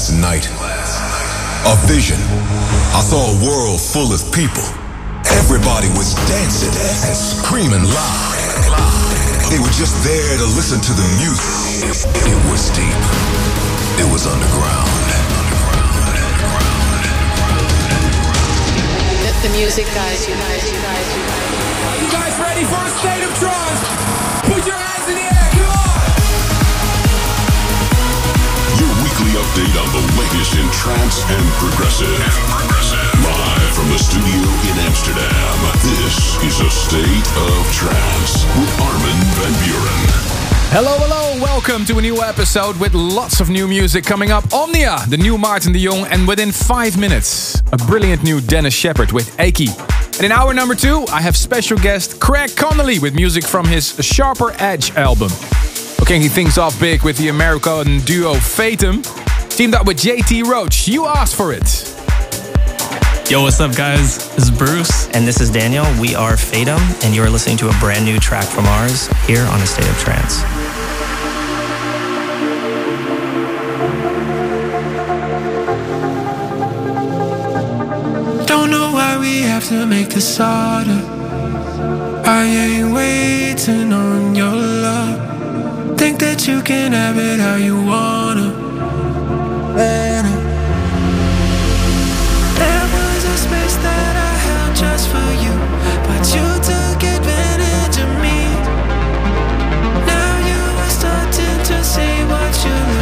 last night. A vision. I saw a world full of people. Everybody was dancing and screaming loud. They were just there to listen to the music. It was deep. It was underground. The, the music guys, you guys, you guys, you guys. You guys ready for a state of trance? Put your update on the latest in trance and progressive. And progressive. Live from the studio in Amsterdam. This is a state of trance with Armin van Buuren. Hello, hello, welcome to a new episode with lots of new music coming up. Omnia, the new Maarten de Jong, and within five minutes, a brilliant new Dennis Sheperd with Achy. And in hour number two, I have special guest Craig Connelly with music from his Sharper Edge album. Kicking things off big with the American duo Fatum, teamed up with JT Roach. You asked for it. Yo, what's up, guys? This is Bruce. And this is Daniel. We are Fatum, and you're listening to a brand new track from ours here on A State of Trance. Don't know why we have to make this harder. I ain't waiting on your love. Think that you can have it how you wanna. There was a space that I held just for you, but you took advantage of me. Now you are starting to see what you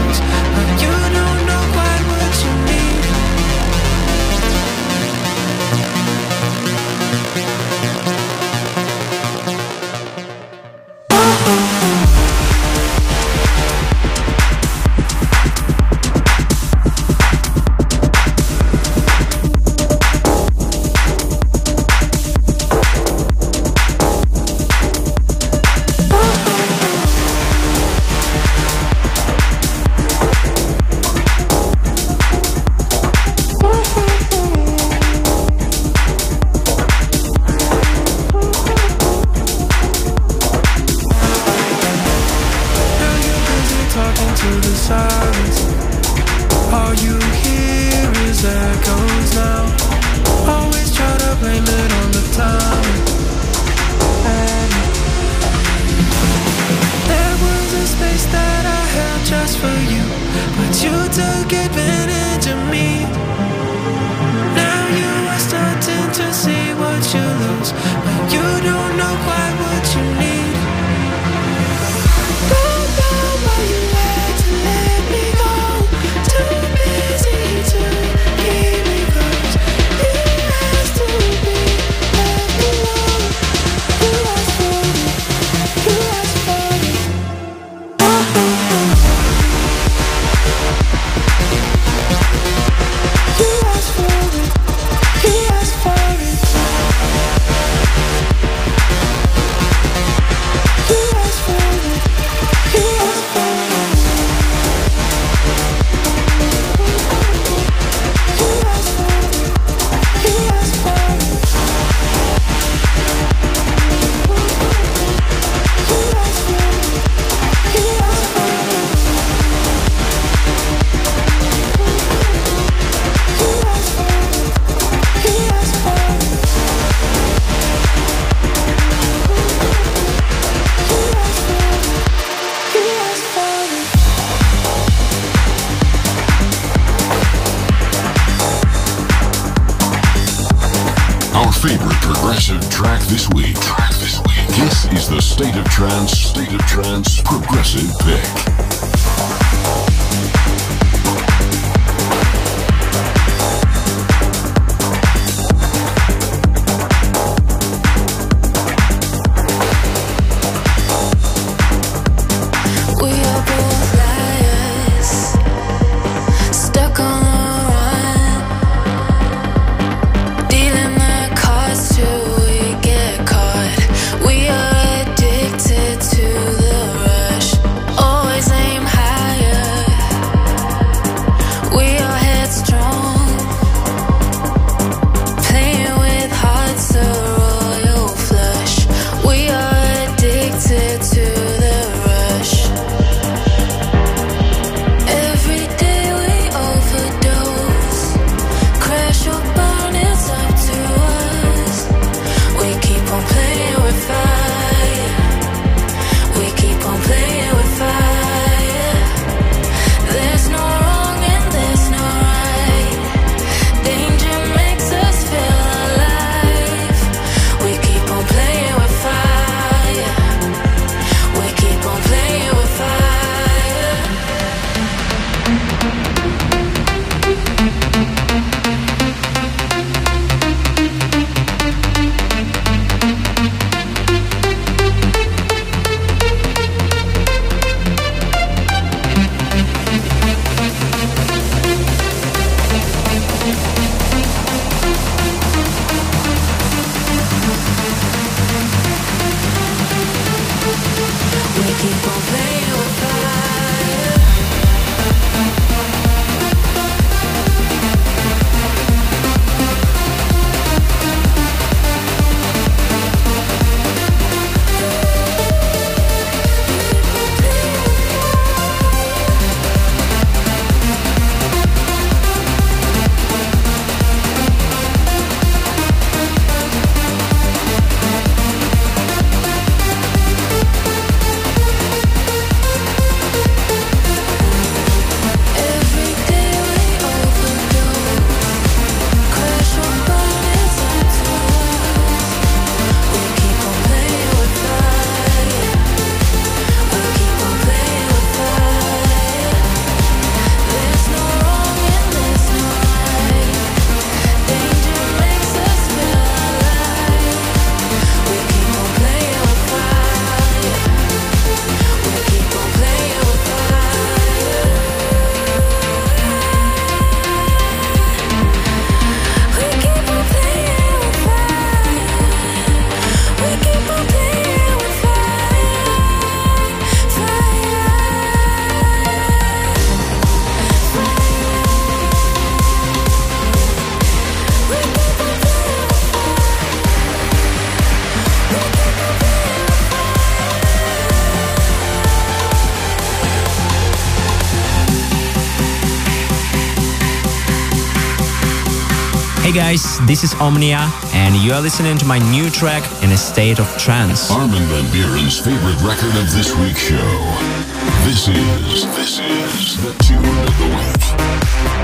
Hey guys, this is Omnia, and you are listening to my new track in a state of trance. Armin Van Buuren's favorite record of this week's show. This is, this is the tune of the week.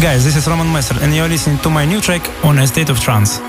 Guys, this is Roman Messer, and you're listening to my new track on A State of Trance.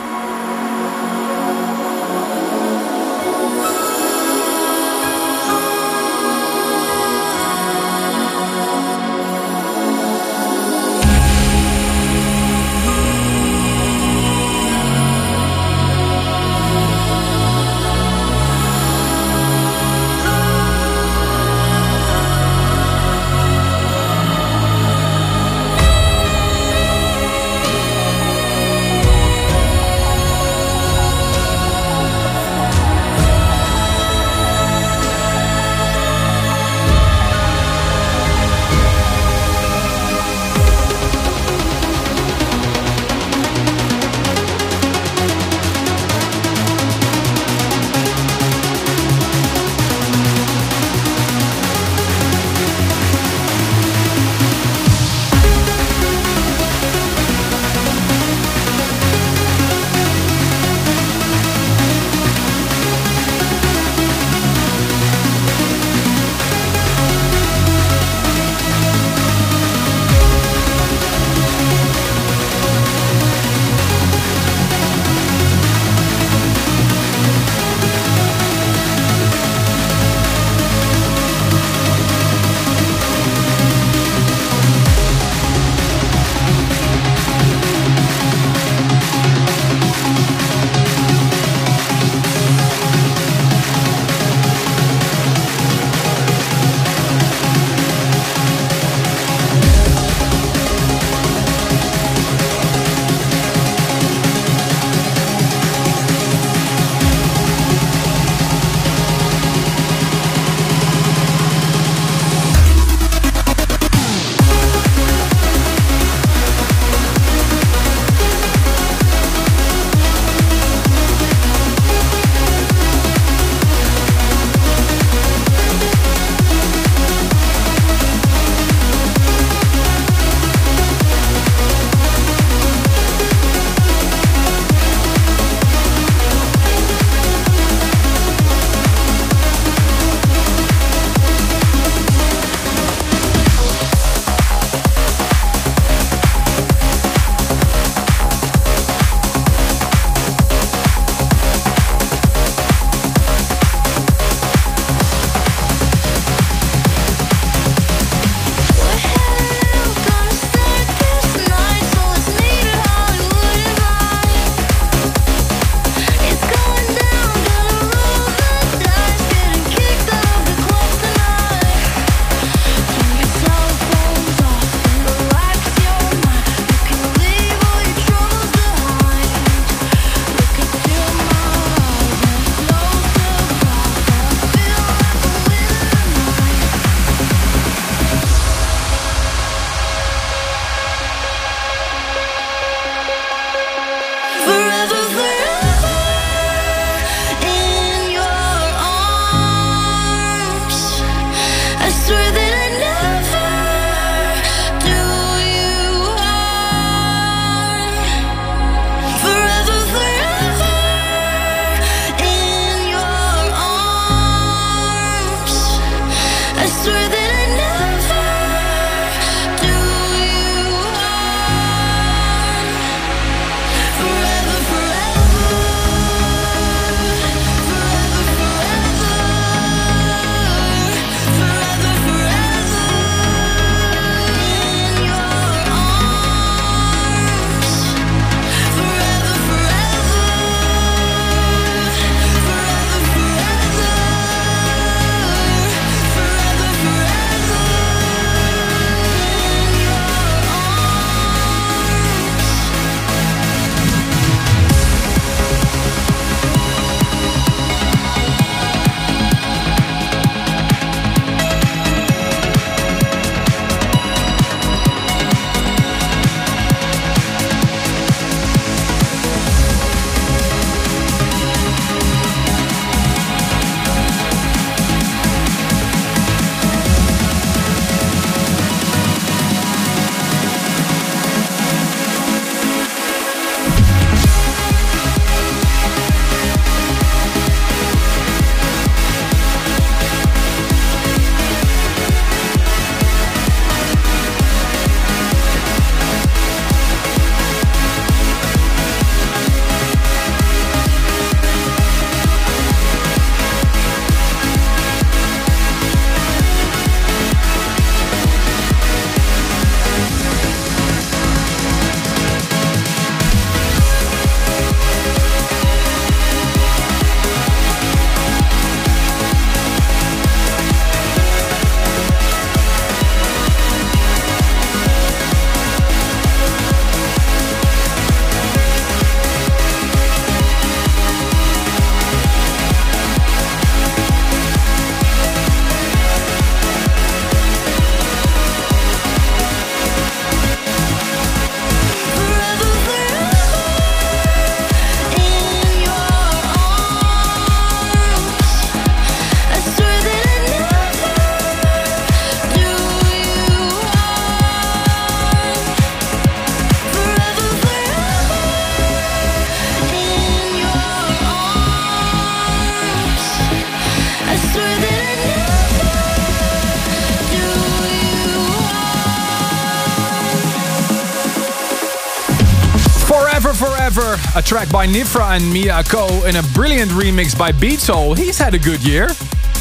Track by Nifra and Mia Ko in a brilliant remix by Beatsole. He's had a good year.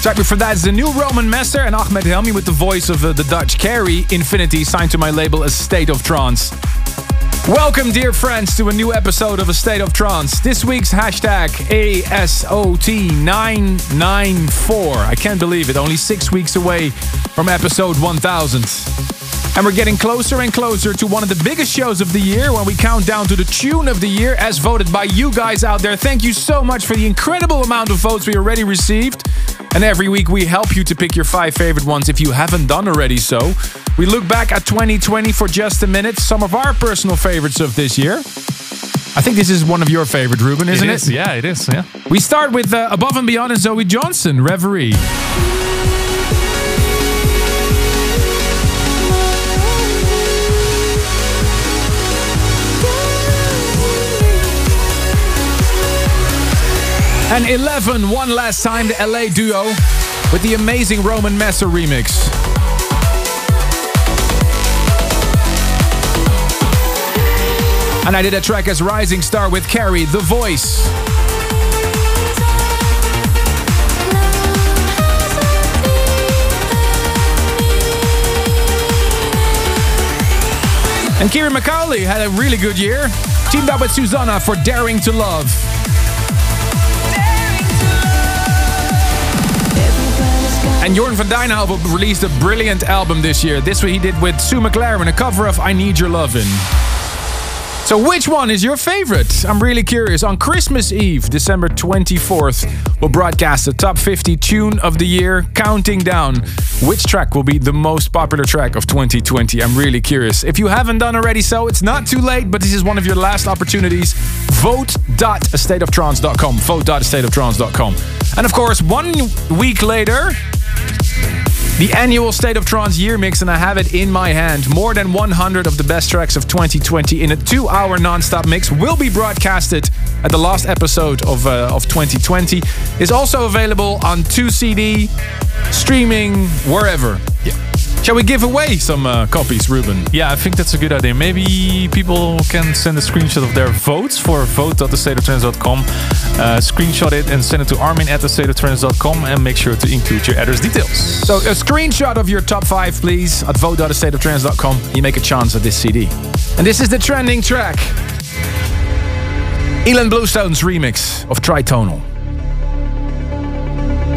Track before that is the new Roman Messer and Ahmed Helmy with the voice of uh, the Dutch Carrie, Infinity, signed to my label A State of Trance. Welcome, dear friends, to a new episode of A State of Trance. This week's hashtag ASOT994. I can't believe it, only six weeks away from episode 1000. And we're getting closer and closer to one of the biggest shows of the year when we count down to the tune of the year as voted by you guys out there. Thank you so much for the incredible amount of votes we already received. And every week we help you to pick your five favorite ones if you haven't done already so. We look back at 2020 for just a minute, some of our personal favorites of this year. I think this is one of your favorite, Ruben, isn't it? is, Yeah, it is. Yeah. We start with uh, Above and Beyond and Zoe Johnston, Reverie. And 11, one last time, the LA duo with the amazing Roman Messer remix. And I did a track as Rising Star with Carrie, The Voice. And Ciaran McAuley had a really good year. Teamed up with Susana for Daring to Love. And Jorn van Deynhoven released a brilliant album this year. This one he did with Sue McLaren, a cover of I Need Your Lovin'. So, which one is your favorite? I'm really curious. On Christmas Eve, December 24th, we'll broadcast the top 50 tune of the year, counting down which track will be the most popular track of 2020. I'm really curious. If you haven't done already so, it's not too late, but this is one of your last opportunities. Vote.astateoftrance.com. Vote.astateoftrance.com. And of course, one week later, the annual State of Trance year mix, and I have it in my hand. More than 100 of the best tracks of 2020 in a two hour non stop mix will be broadcasted at the last episode of, uh, of 2020. Is also available on 2CD, streaming, wherever. Yeah. Shall we give away some uh, copies, Ruben? Yeah, I think that's a good idea. Maybe people can send a screenshot of their votes for vote.thestateoftrance.com. Uh, screenshot it and send it to armin at thestateoftrance.com and make sure to include your address details. So a screenshot of your top five, please, at vote.thestateoftrance.com. You make a chance at this CD. And this is the trending track. Ilan Bluestone's remix of Tritonal.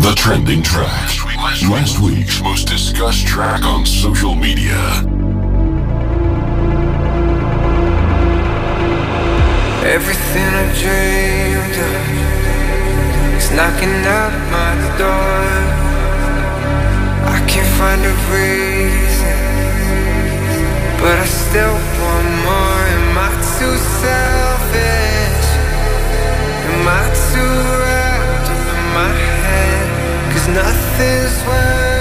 The trending track. Last week's most discussed track on social media. Everything I dreamed of is knocking at my door. I can't find a reason, but I still want more. Am I too selfish? Am I too wrapped up in my nothing's working.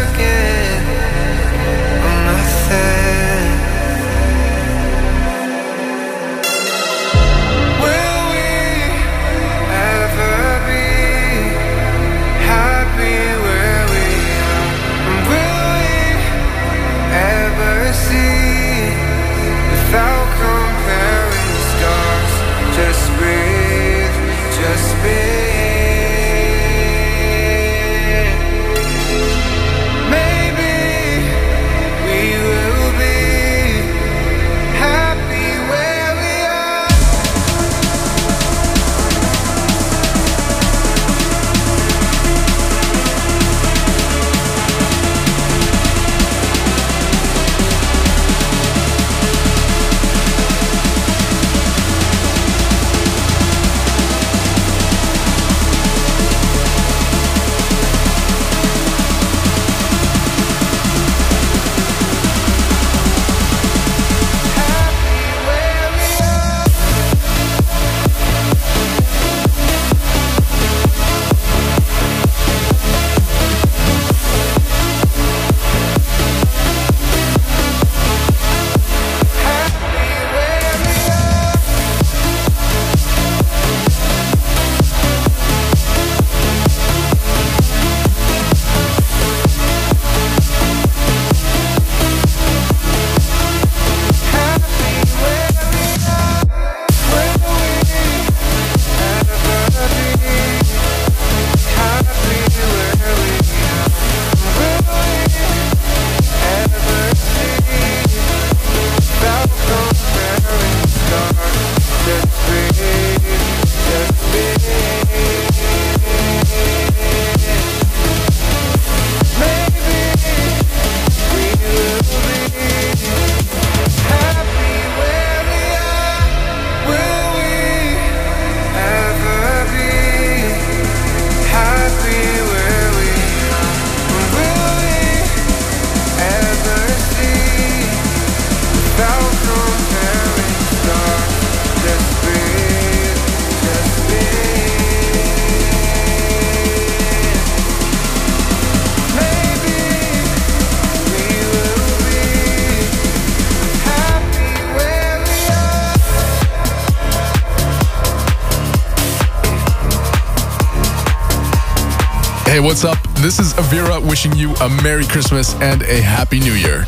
Hey, what's up? This is Avira wishing you a Merry Christmas and a Happy New Year.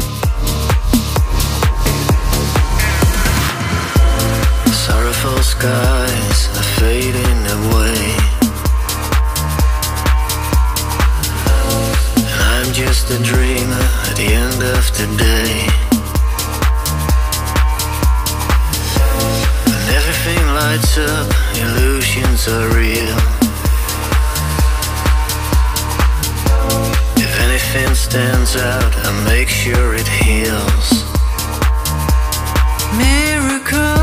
Sorrowful skies are fading away. I'm just a dreamer at the end of the day. And everything lights up, illusions are real. Anything stands out, I make sure it heals. Miracles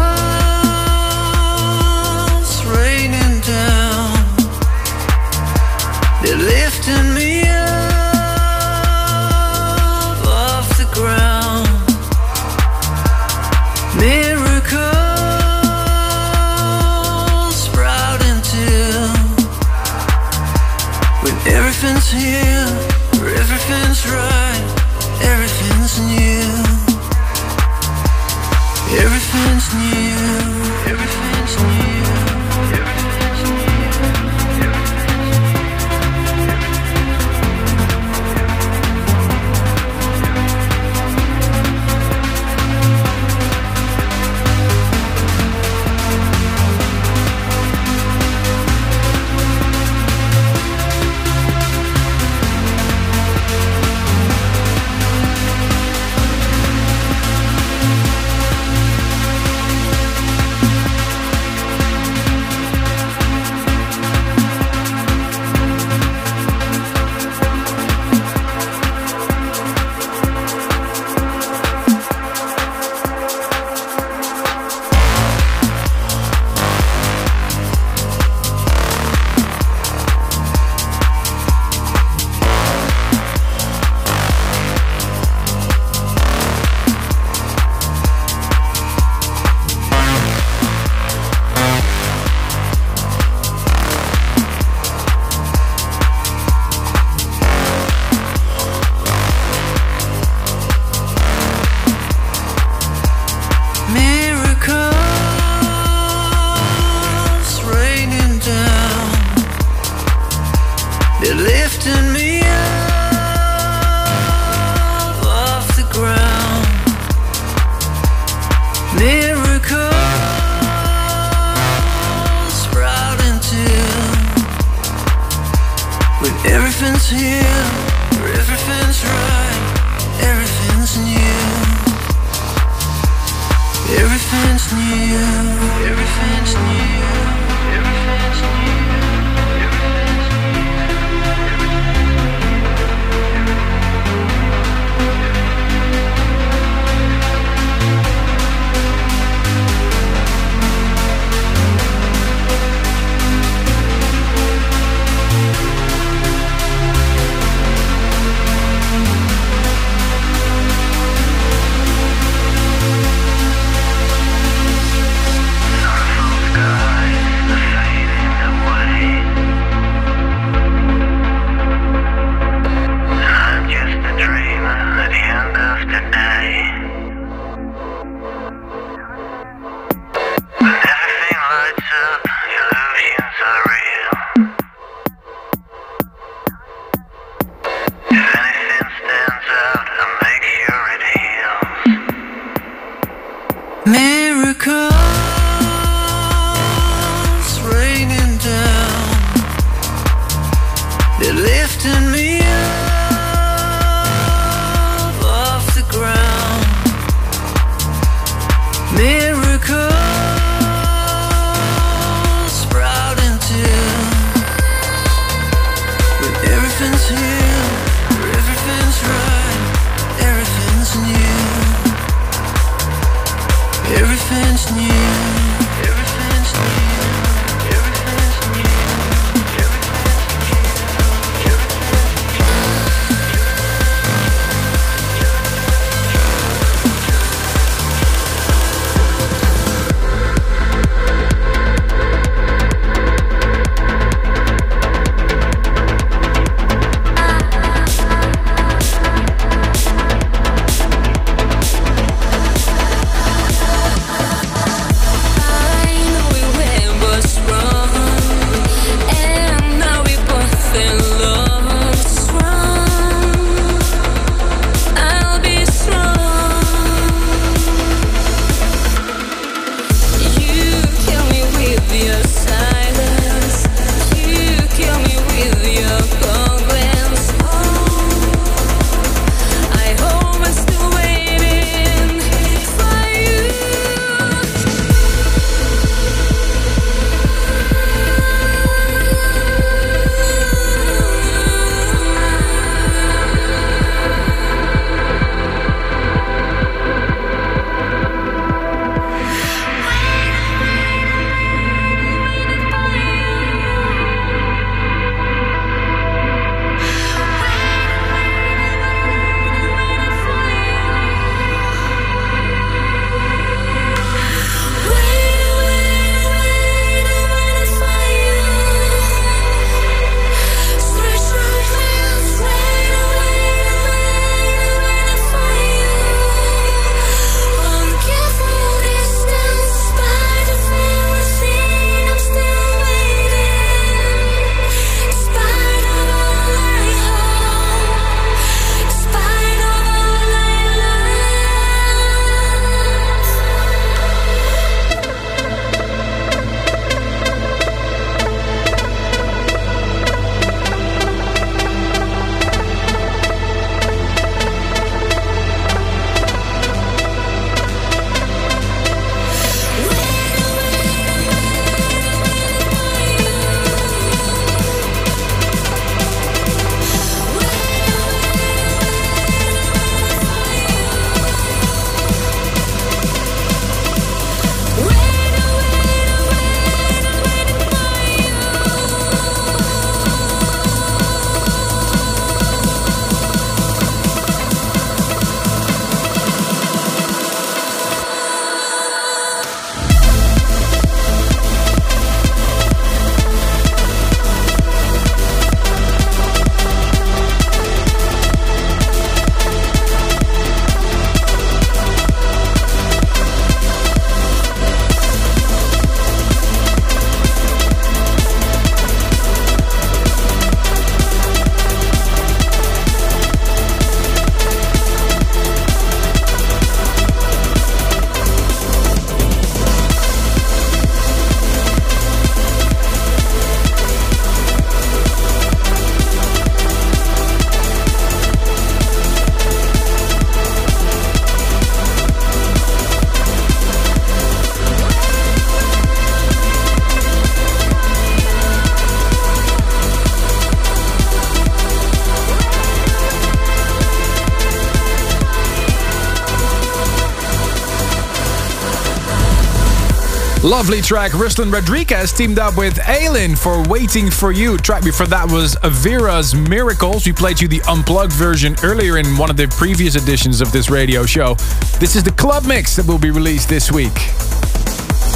Lovely track. Ruslan Radriges teamed up with Aylin for Waiting for You. Track before that was Avira's Miracles. We played you the unplugged version earlier in one of the previous editions of this radio show. This is the club mix that will be released this week.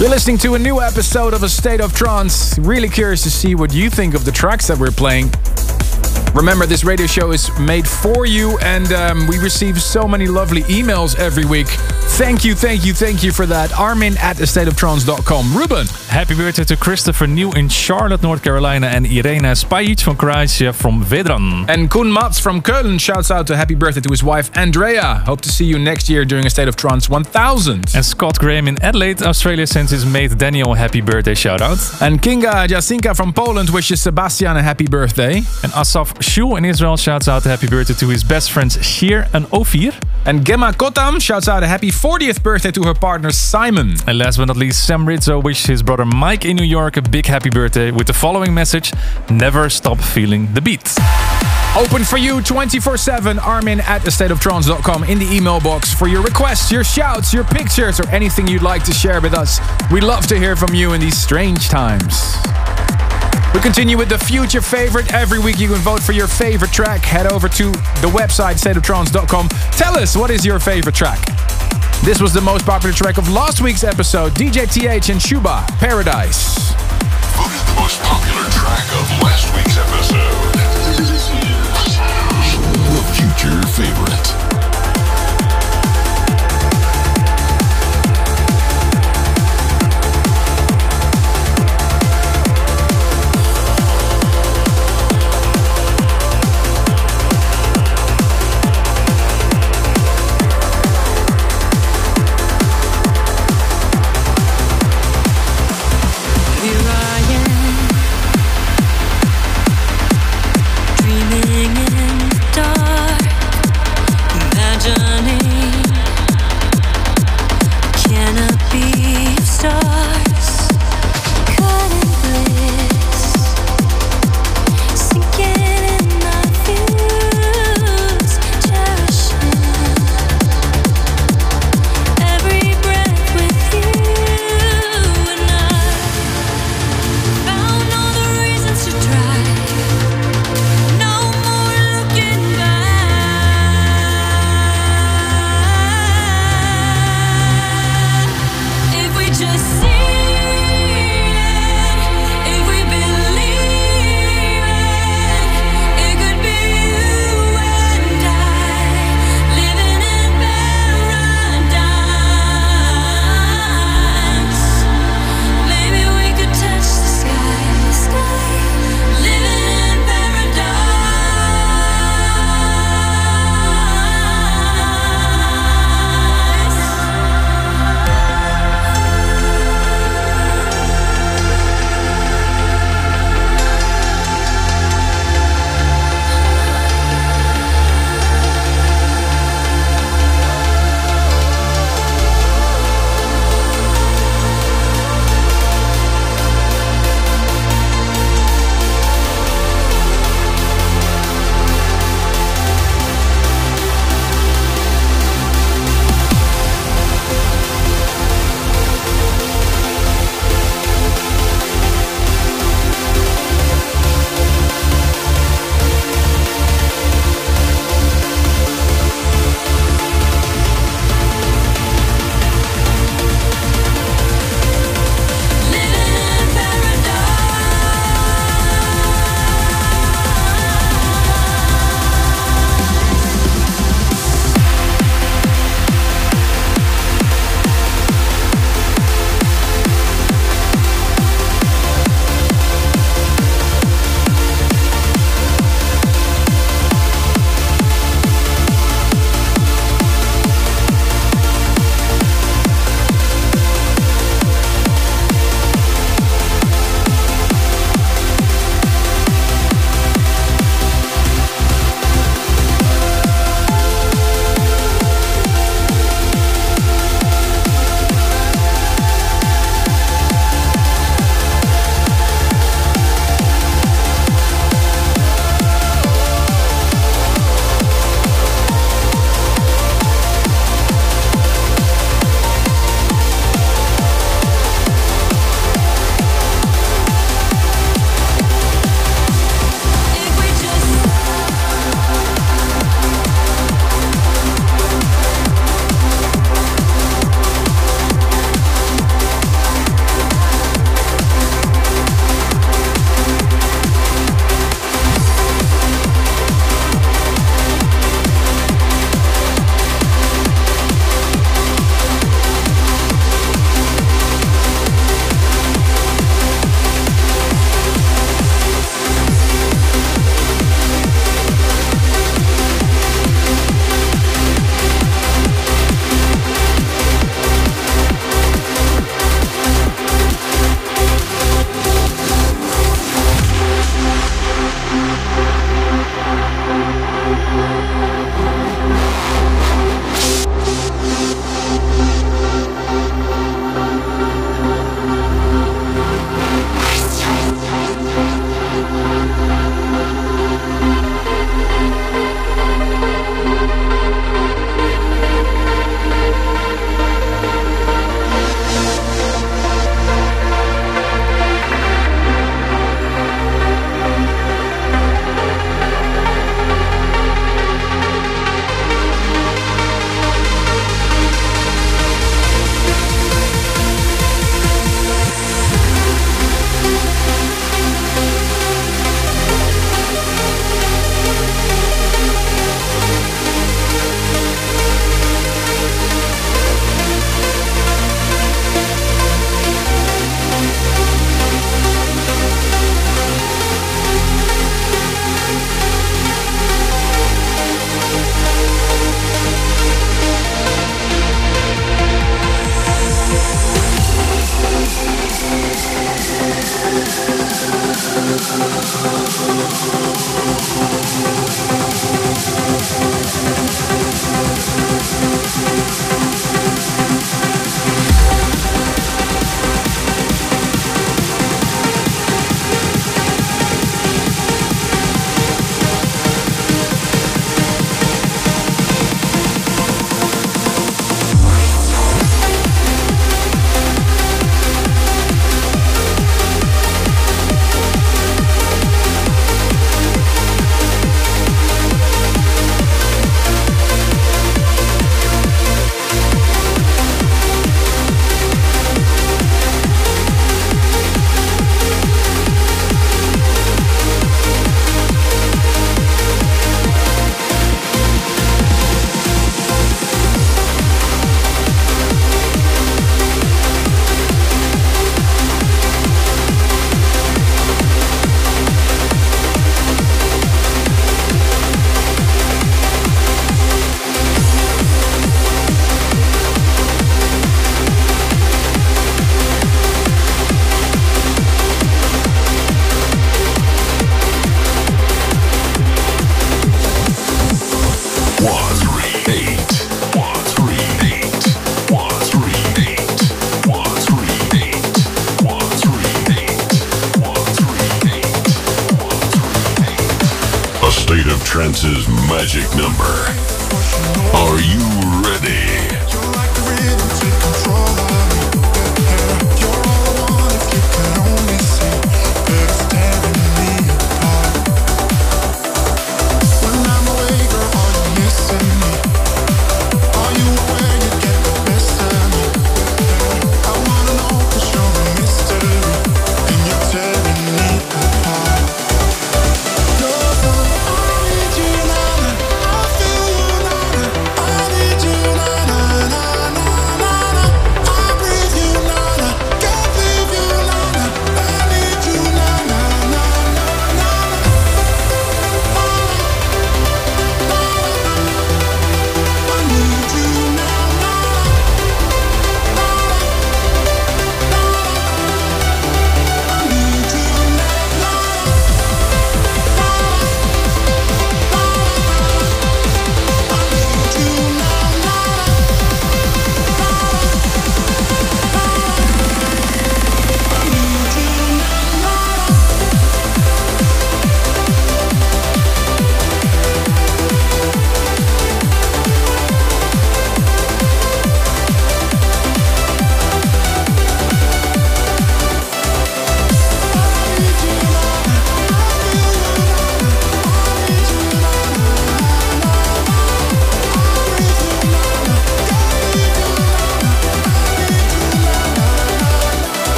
You're listening to a new episode of A State of Trance. Really curious to see what you think of the tracks that we're playing. Remember, this radio show is made for you, and um, we receive so many lovely emails every week. Thank you, thank you, thank you for that. Armin at astateoftrance.com. Ruben. Happy birthday to Christopher New in Charlotte, North Carolina, and Irena Spajic from Croatia from Vedran. And Koen Mats from Köln shouts out a happy birthday to his wife Andrea. Hope to see you next year during a State of Trance 1000. And Scott Graham in Adelaide, Australia, sends his mate Daniel a happy birthday shout out. And Kinga Jasinka from Poland wishes Sebastian a happy birthday. And Asaf Shul in Israel shouts out a happy birthday to his best friends Shir and Ofir. And Gemma Kotam shouts out a happy 40th birthday to her partner Simon. And last but not least, Sam Rizzo wishes his brother Mike in New York a big happy birthday with the following message Never stop feeling the beat. Open for you 24 7, Armin at thestateoftrance.com in the email box for your requests, your shouts, your pictures, or anything you'd like to share with us. We love to hear from you in these strange times. We continue with the future favorite. Every week you can vote for your favorite track. Head over to the website stateoftrance.com. Tell us what is your favorite track. This was the most popular track of last week's episode DJ TH and Shuba, Paradise. Voted the most popular track of last week's episode. The future favorite.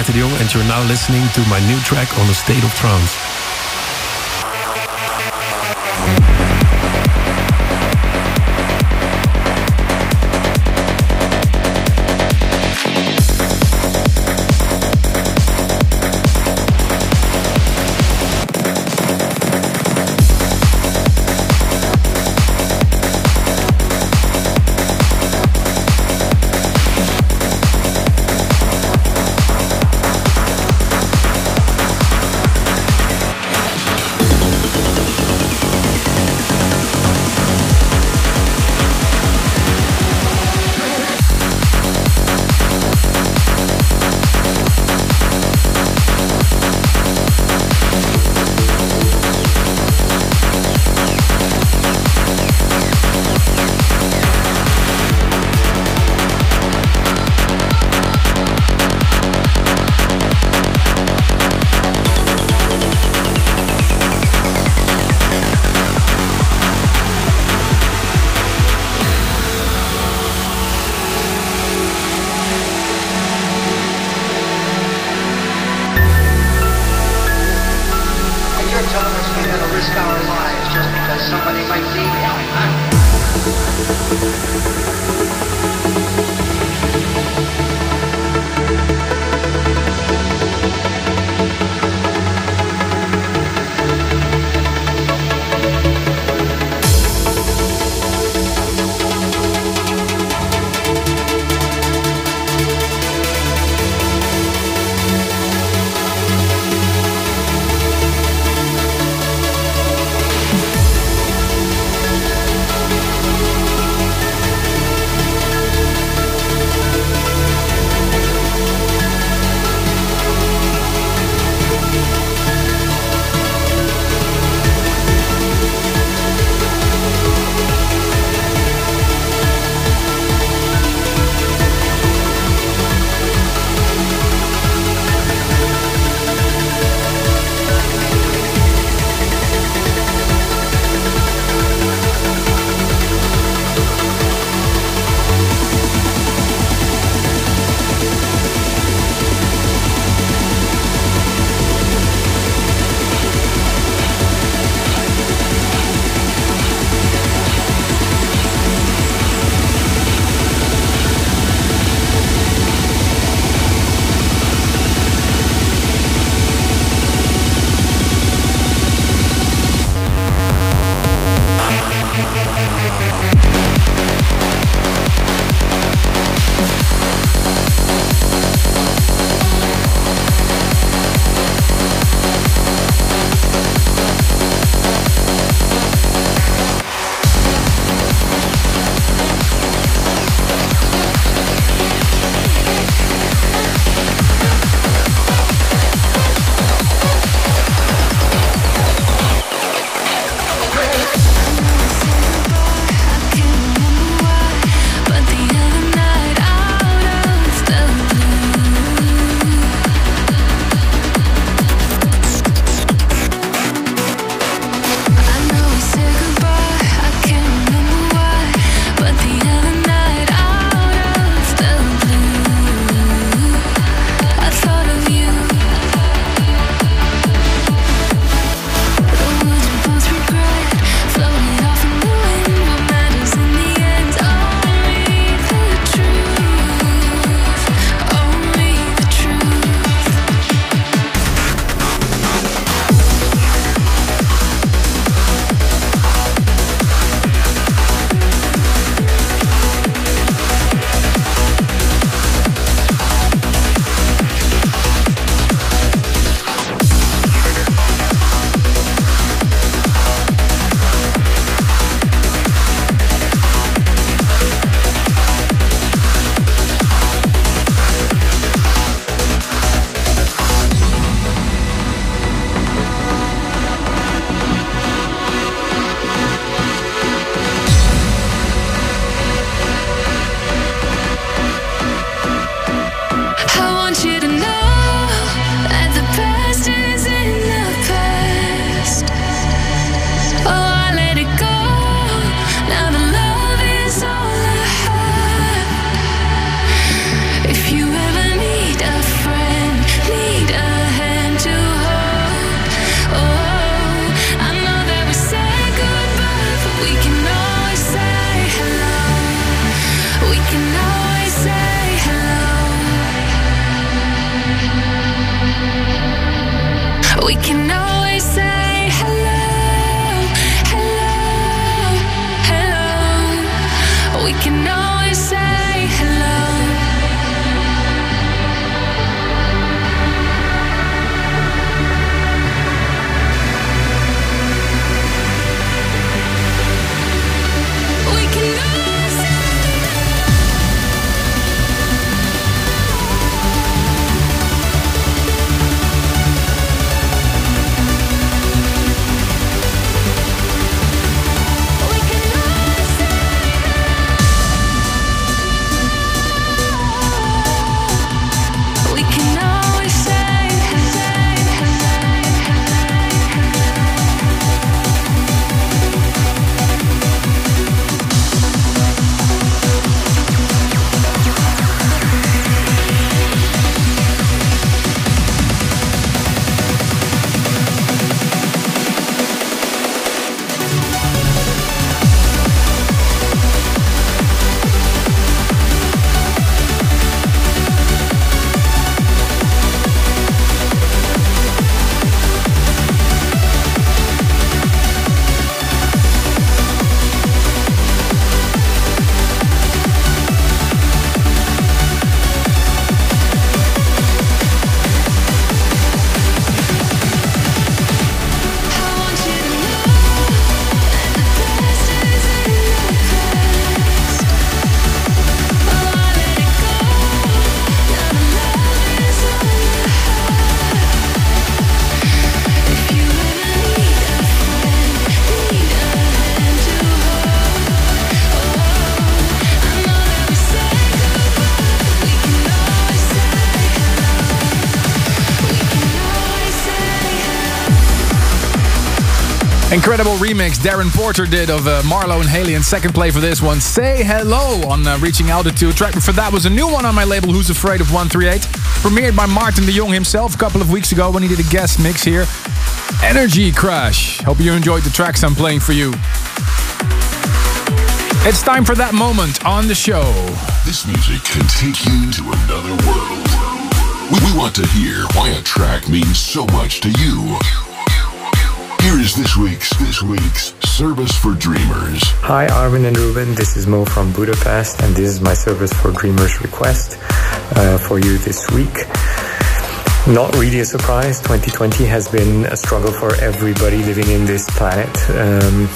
Maarten de Jong, and you're now listening to my new track on the State of Trance. we can always say Incredible remix Darren Porter did of uh, Marlo and HALIENE in second play for this one. Say Hello on uh, Reaching Altitude. Track before that was a new one on my label Who's Afraid of 138. Premiered by Maarten de Jong himself a couple of weeks ago when he did a guest mix here. Energy Crash. Hope you enjoyed the tracks I'm playing for you. It's time for that moment on the show. This music can take you to another world. We want to hear why a track means so much to you. Here is this week's this week's service for dreamers. Hi, Armin and Ruben. This is Mo from Budapest, and this is my service for dreamers request uh, for you this week. Not really a surprise. 2020 has been a struggle for everybody living in this planet. Um,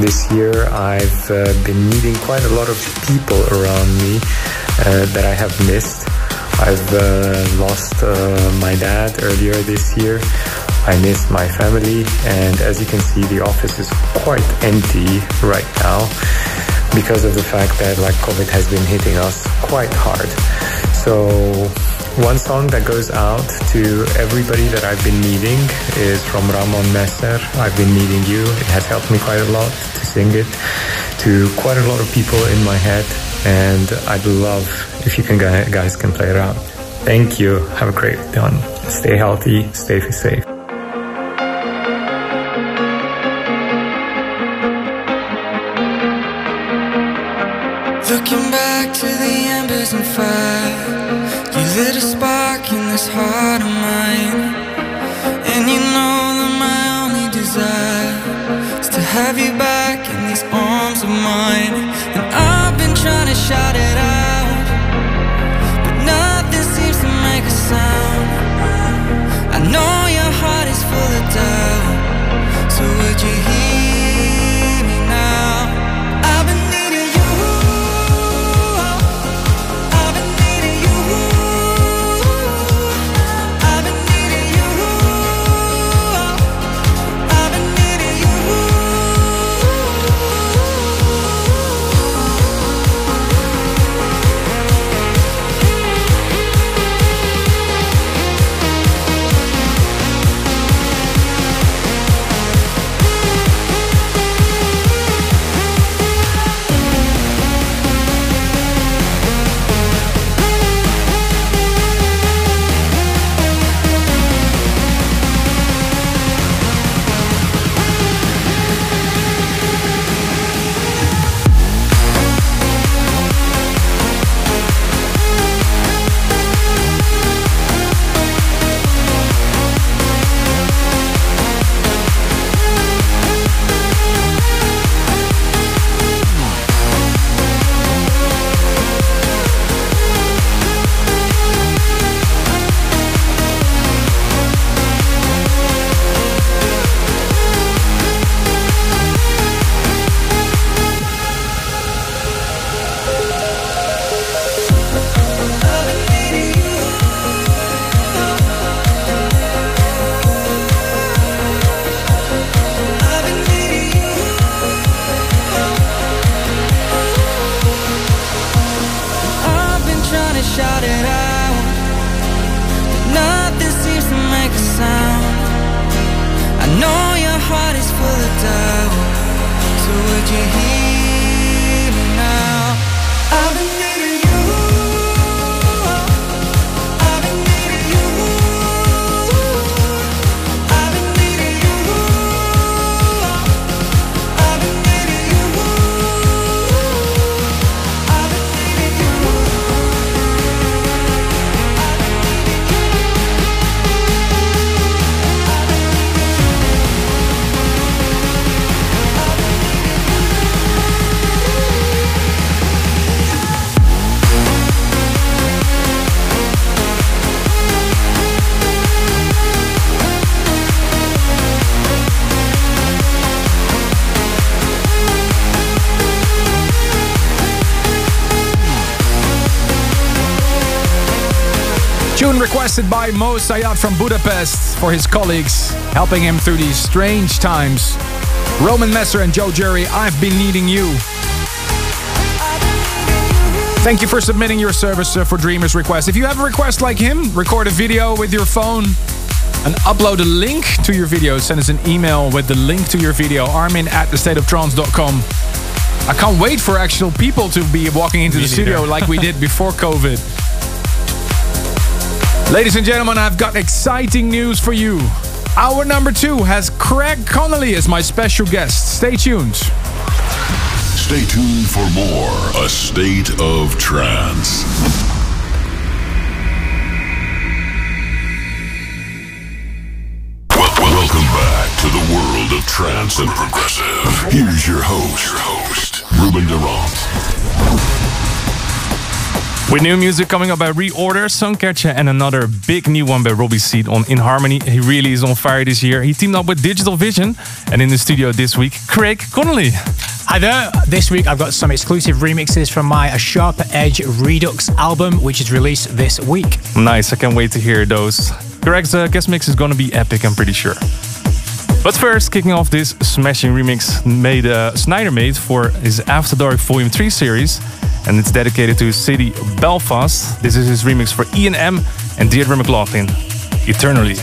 this year, I've uh, been meeting quite a lot of people around me uh, that I have missed. I've uh, lost uh, my dad earlier this year. I miss my family, and as you can see, the office is quite empty right now because of the fact that like COVID has been hitting us quite hard. So one song that goes out to everybody that I've been meeting is from Roman Messer. I've been meeting you. It has helped me quite a lot to sing it to quite a lot of people in my head, and I'd love if you can guys can play it out. Thank you. Have a great one. Stay healthy. Stay safe. And fire, you lit a spark in this heart of mine. And you know that my only desire is to have you back in these arms of mine. And I've been trying to shout it out, but nothing seems to make a sound. I know your heart is full of doubt, so would you hear requested by Mo Sayat from Budapest for his colleagues, helping him through these strange times. Roman Messer and Joe Jury, I've been needing you. Thank you for submitting your service uh, for Dreamers request. If you have a request like him, record a video with your phone and upload a link to your video. Send us an email with the link to your video, armin at thestateoftrance.com. I can't wait for actual people to be walking into Me the studio like we did before COVID. Ladies and gentlemen, I've got exciting news for you. Hour number two has Craig Connelly as my special guest. Stay tuned. Stay tuned for more A State of Trance. Welcome back to the world of trance and progressive. Here's your host, your host, Ruben de Ronde. With new music coming up by Reorder, Suncatcher, and another big new one by Robbie Seed on In Harmony. He really is on fire this year. He teamed up with Digital Vision, and in the studio this week, Craig Connelly. Hi there. This week I've got some exclusive remixes from my A Sharper Edge Redux album, which is released this week. Nice, I can't wait to hear those. Craig's uh, guest mix is gonna be epic, I'm pretty sure. But first, kicking off this smashing remix made uh, Sneijder made for his After Dark Volume 3 series, and it's dedicated to his city Belfast. This is his remix for Ian M and Deirdre McLaughlin, Eternally.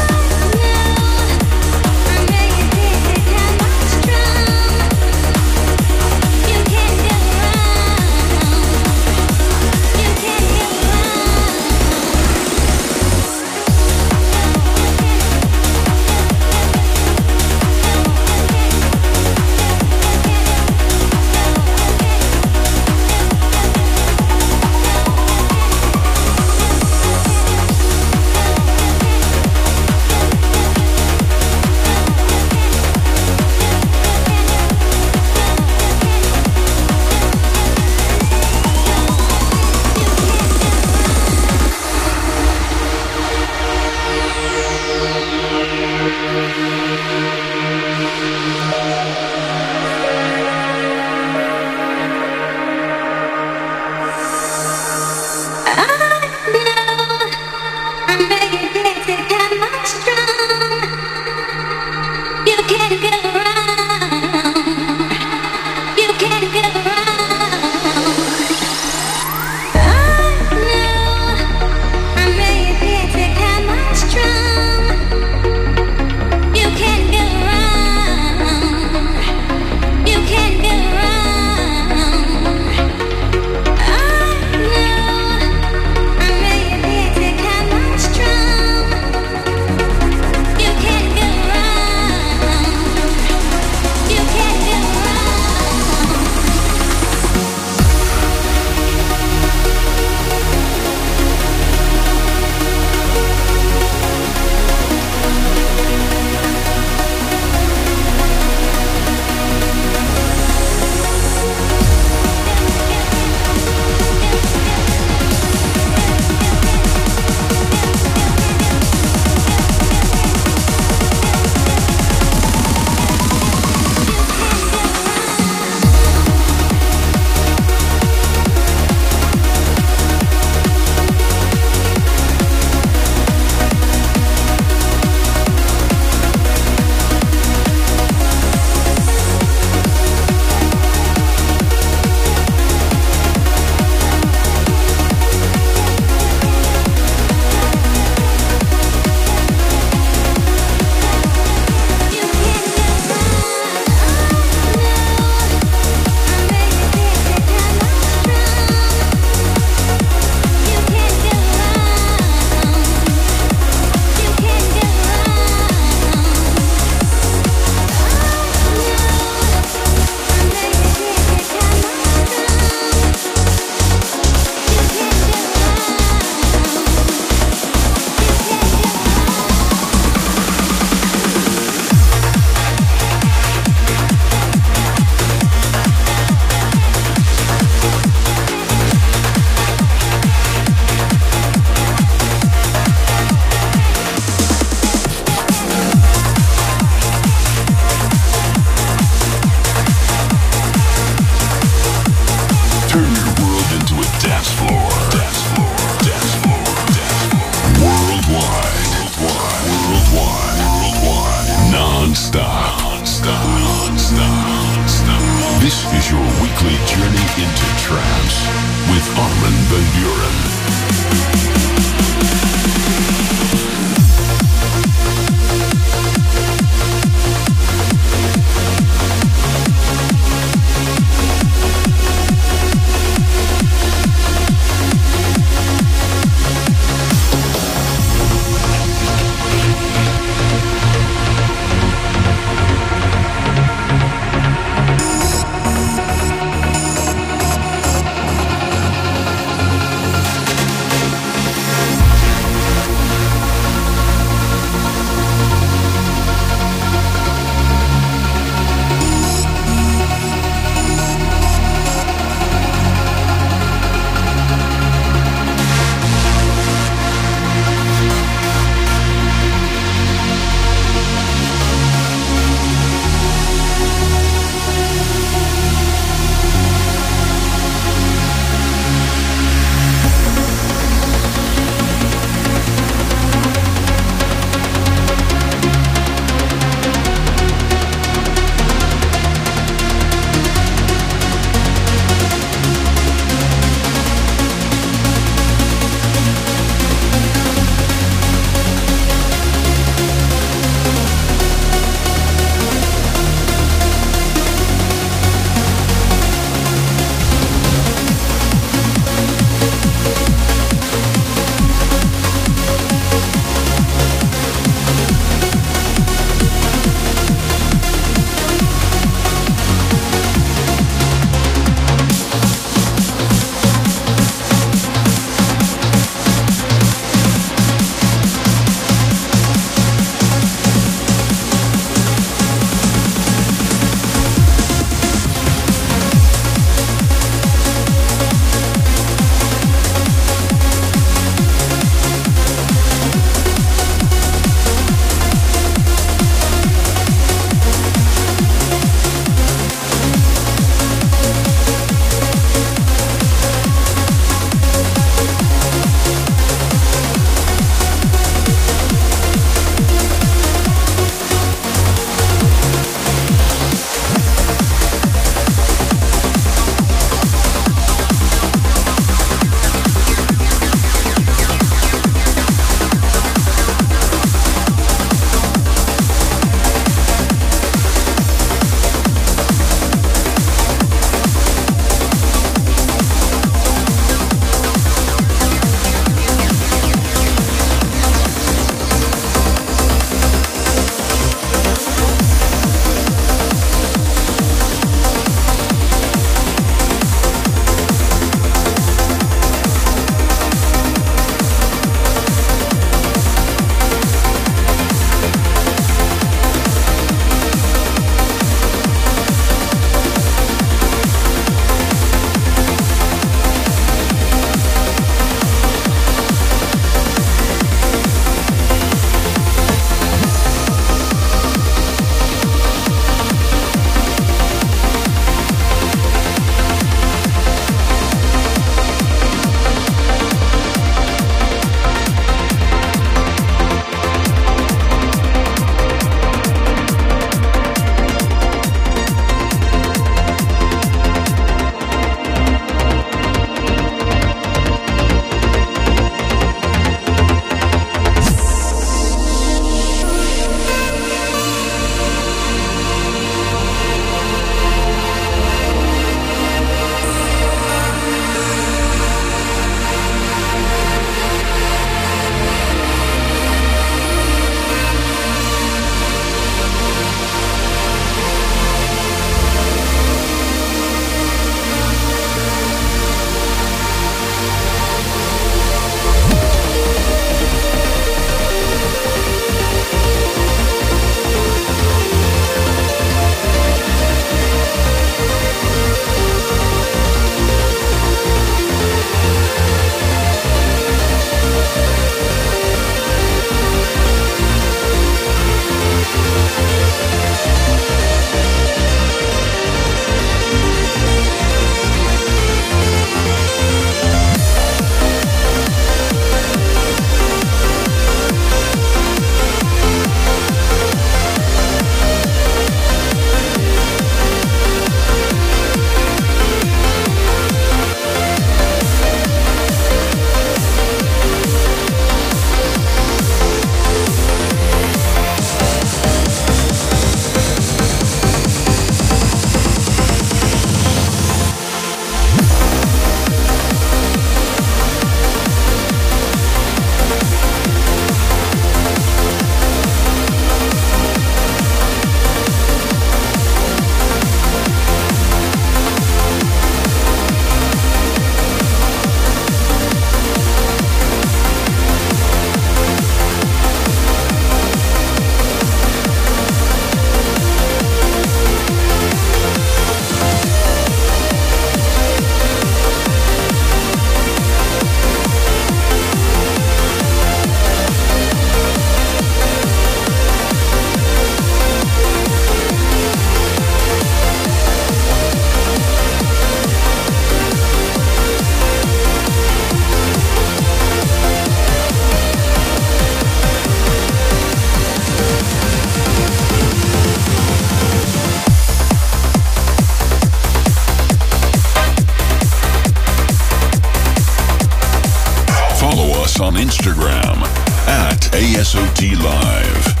Instagram at ASOT Live.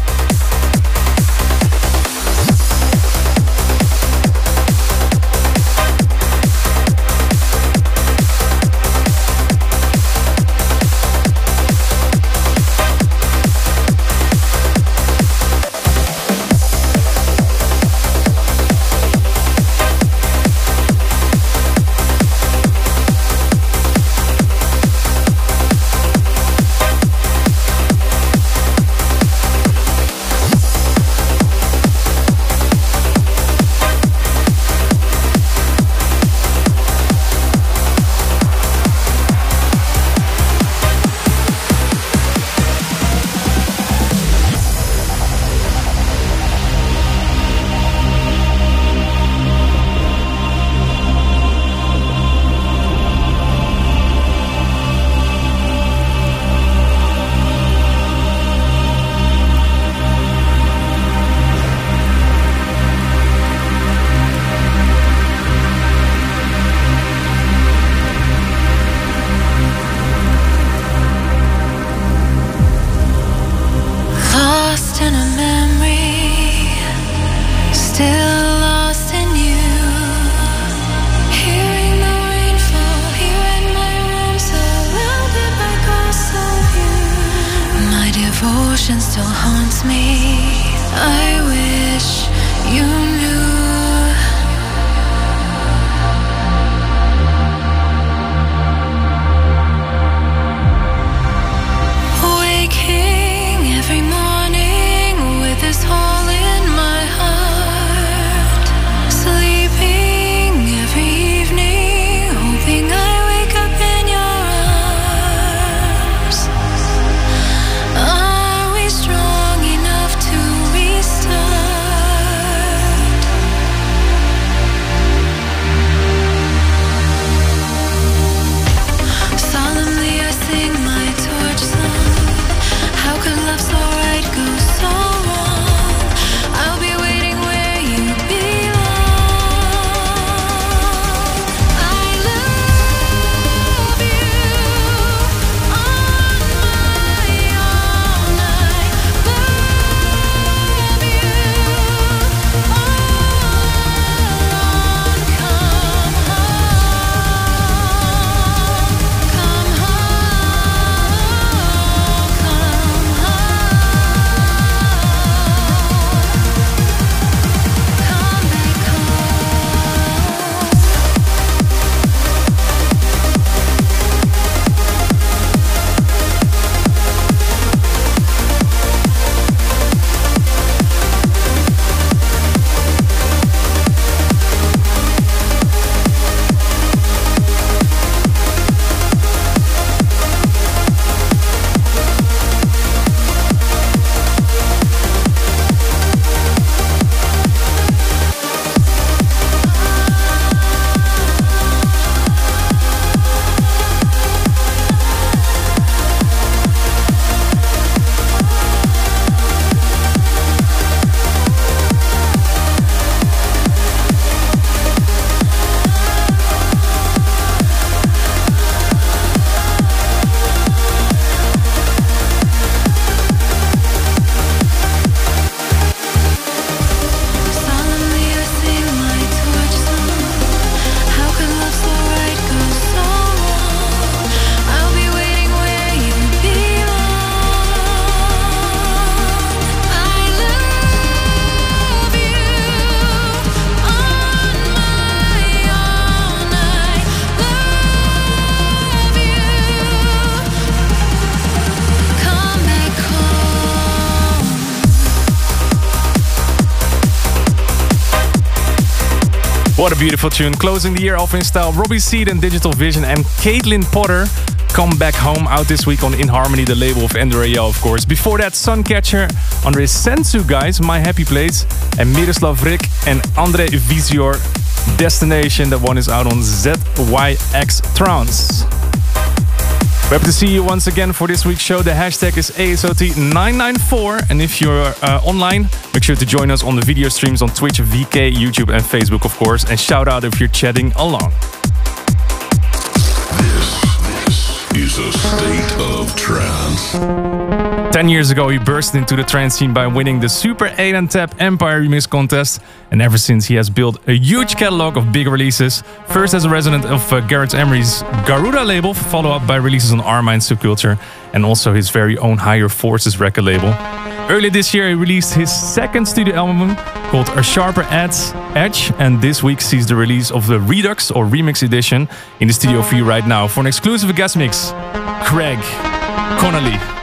What a beautiful tune. Closing the year off in style. Robbie Seed and Digital Vision and Caitlin Potter come back home out this week on In Harmony, the label of Andrea, of course. Before that, Suncatcher, Andre Sensu, guys, My Happy Place, and Miroslav Vrlik and Andre Visior, Destination. That one is out on ZYX Trance. We happy to see you once again for this week's show. The hashtag is ASOT994. And if you're uh, online, make sure to join us on the video streams on Twitch, VK, YouTube, and Facebook, of course. And shout out if you're chatting along. This is a state of trance. 10 years ago, he burst into the trance scene by winning the Super 8 and Tab Empire Remix contest. And ever since, he has built a huge catalog of big releases. First as a resident of uh, Gareth Emery's Garuda label, followed up by releases on Armine Subculture, and also his very own Higher Forces record label. Earlier this year, he released his second studio album called A Sharper Edge, Edge, and this week sees the release of the Redux or Remix edition in the studio for you right now. For an exclusive guest mix, Craig Connelly.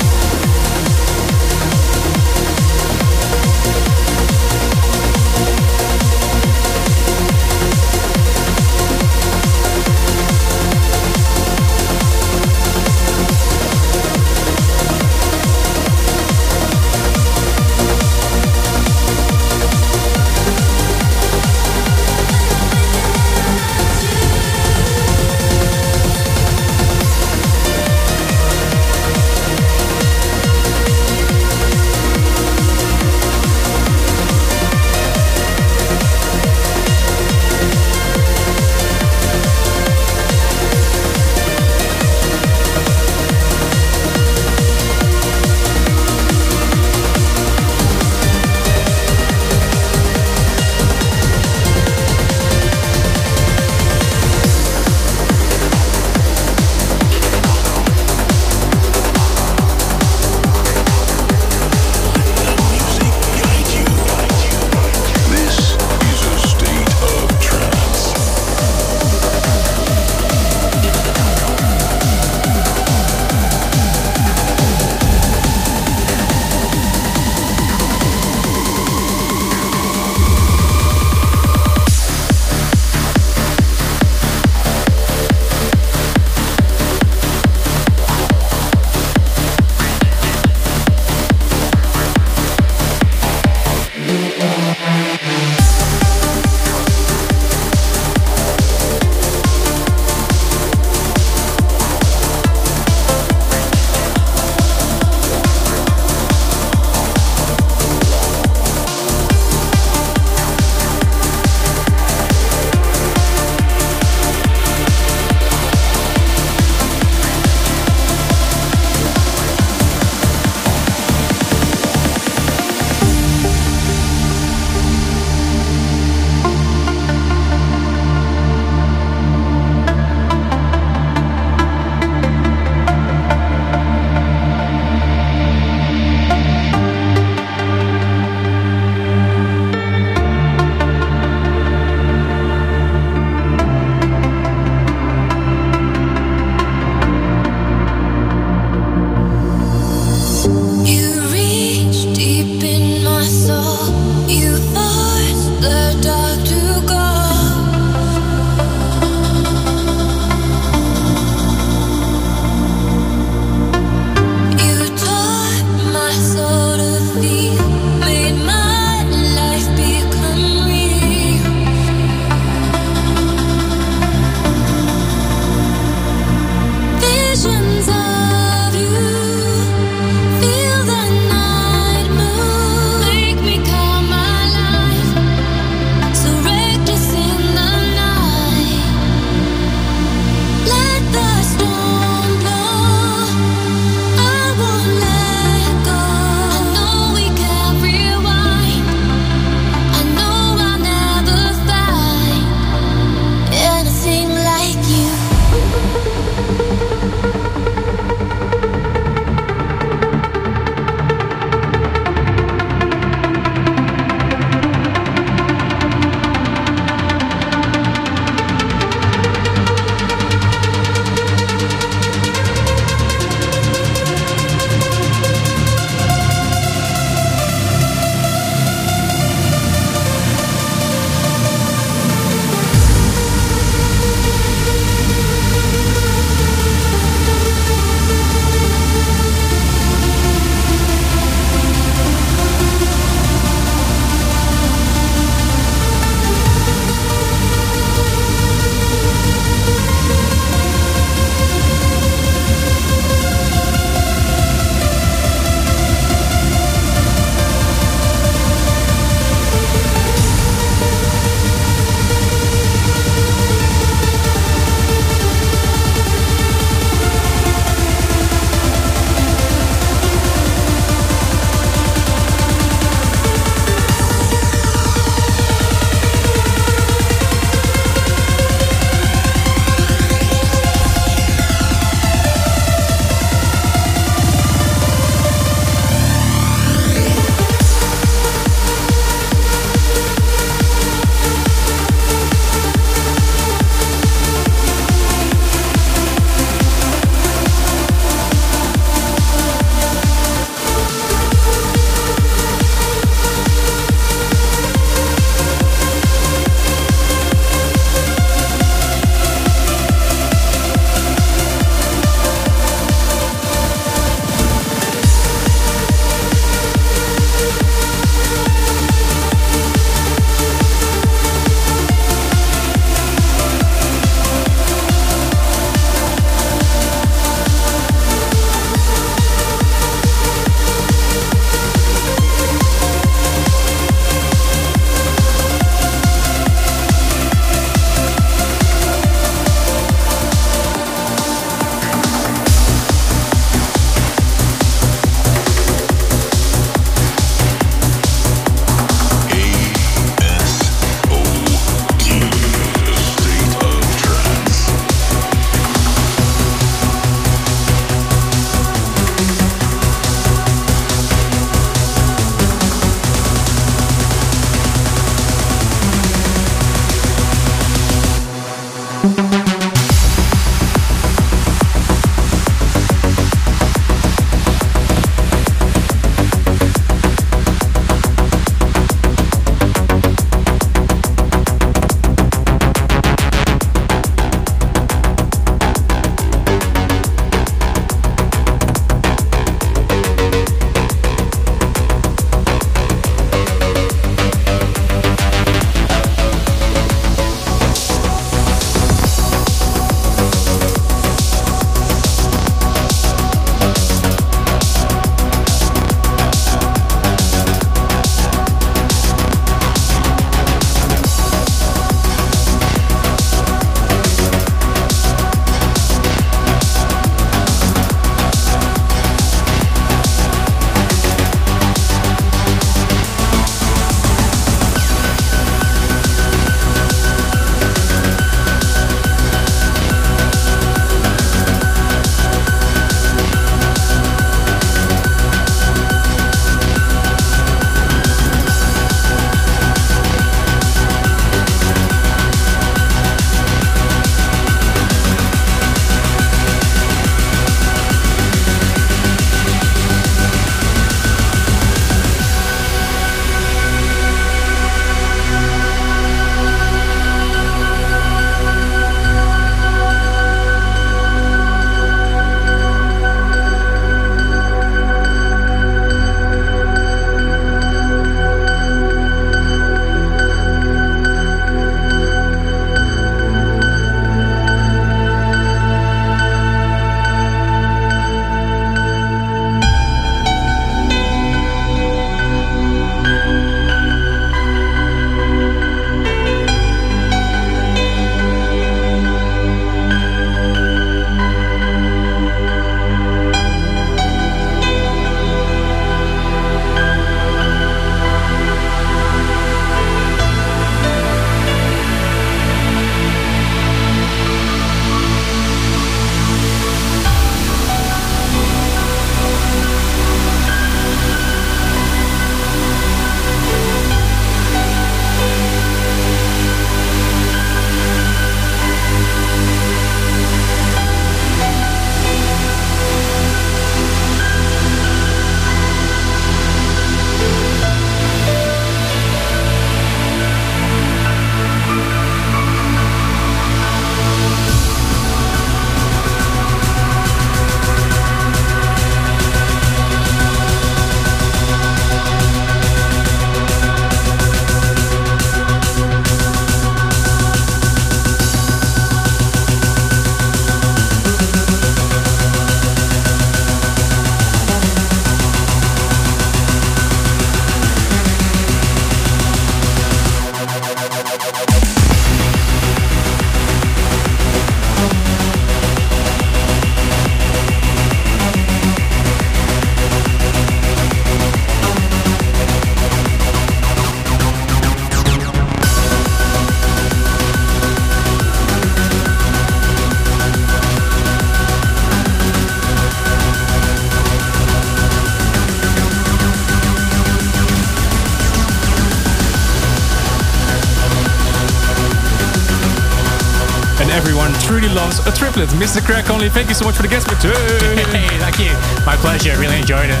Triplet. Mr. Craig Connelly. thank you so much for the guest mix. Hey! Thank you. My pleasure. Really enjoyed it.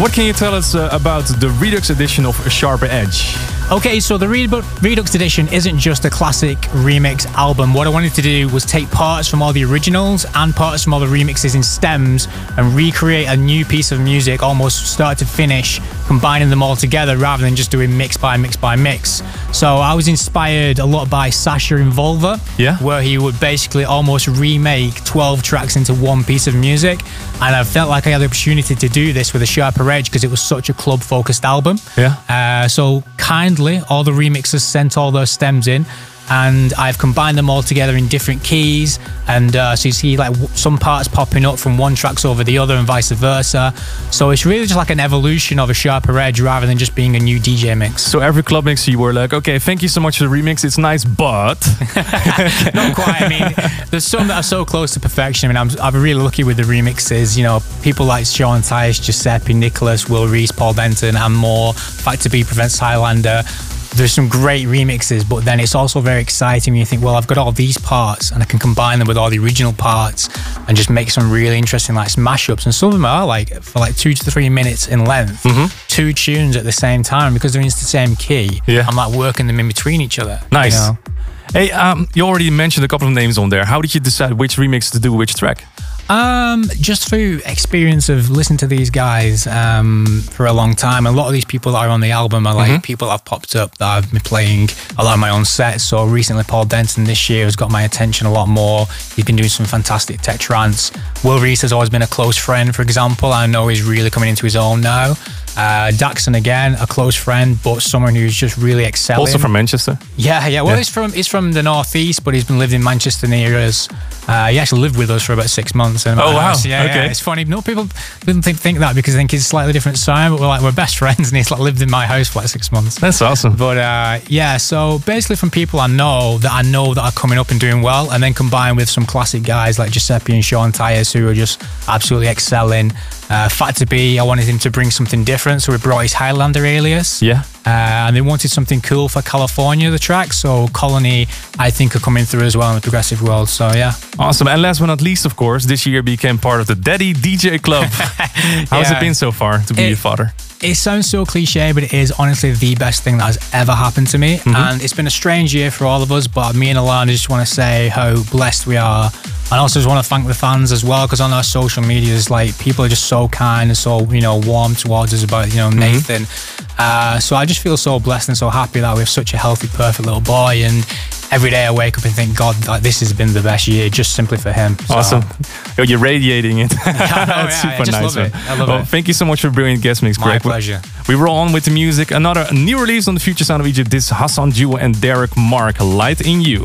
What can you tell us uh, about the Redux edition of Sharper Edge? Okay, so the Redux edition isn't just a classic remix album. What I wanted to do was take parts from all the originals and parts from all the remixes in stems and recreate a new piece of music almost start to finish, combining them all together rather than just doing mix by mix by mix. So I was inspired a lot by Sasha Involver, Yeah. where he would basically almost remake 12 tracks into one piece of music. And I felt like I had the opportunity to do this with a sharper edge because it was such a club focused album. Yeah. Uh, so kindly, all the remixers sent all those stems in, and I've combined them all together in different keys. And uh, so you see like some parts popping up from one tracks over the other, and vice versa. So it's really just like an evolution of a sharper edge rather than just being a new DJ mix. So every club mix you were like, okay, thank you so much for the remix. It's nice, but Not quite. I mean, there's some that are so close to perfection. I mean, I'm, I'm really lucky with the remixes. You know, people like Sean Tyas, Giuseppe, Nicholas, Will Rees, Paul Denton, and more. Factor B prevents Highlander. There's some great remixes, but then it's also very exciting when you think, well, I've got all these parts and I can combine them with all the original parts and just make some really interesting like mashups. And some of them are like for like two to three minutes in length, two tunes at the same time because they're in the same key. Yeah. I'm like working them in between each other. you nice. know? Hey, um, you already mentioned a couple of names on there. How did you decide which remix to do which track? Um, just through experience of listening to these guys um, for a long time. A lot of these people that are on the album are like Mhm. people I've popped up that I've been playing a lot of my own sets. So recently, Paul Denton this year has got my attention a lot more. He's been doing some fantastic tech trance. Will Rees has always been a close friend, for example. I know he's really coming into his own now. Uh, Daxson again, a close friend, but someone who's just really excelling. Also from Manchester. Yeah, yeah. Well, Yeah. he's from he's from the northeast, but he's been living in Manchester near us. Uh, he actually lived with us for about six months. Oh, wow. house. Yeah, Okay. yeah. It's funny. No people didn't think, think that because they think he's a slightly different sign, but we're like we're best friends, and he's like lived in my house for like six months. That's awesome. But uh, yeah, so basically from people I know that I know that are coming up and doing well, and then combined with some classic guys like Giuseppe and Sean Tyas who are just absolutely excelling. Uh, Factor B, I wanted him to bring something different, so we brought his Highlander alias. Yeah. Uh, and they wanted something cool for California, the track. So Colony, I think, are coming through as well in the progressive world. So yeah. Awesome. And last but not least, of course, this year became part of the Daddy DJ Club. How's Yeah. it been so far to be It- a father? It sounds so cliche, but it is honestly the best thing that has ever happened to me. Mhm. And it's been a strange year for all of us, but me and Alana just want to say how blessed we are. And also just want to thank the fans as well, because on our social medias, like people are just so kind and so, you know, warm towards us about, you know, Nathan. Uh, so I just feel so blessed and so happy that we have such a healthy, perfect little boy. And every day I wake up and think, God, like, this has been the best year just simply for him. So- Awesome. Yo, you're radiating it. I know, That's yeah, I super nice. love it. I love well, it. Thank you so much for a brilliant guest mix, My pleasure. We roll on with the music. Another new release on the Future Sound of Egypt. This is Hassan Jewel and Derek Mark, Light in You.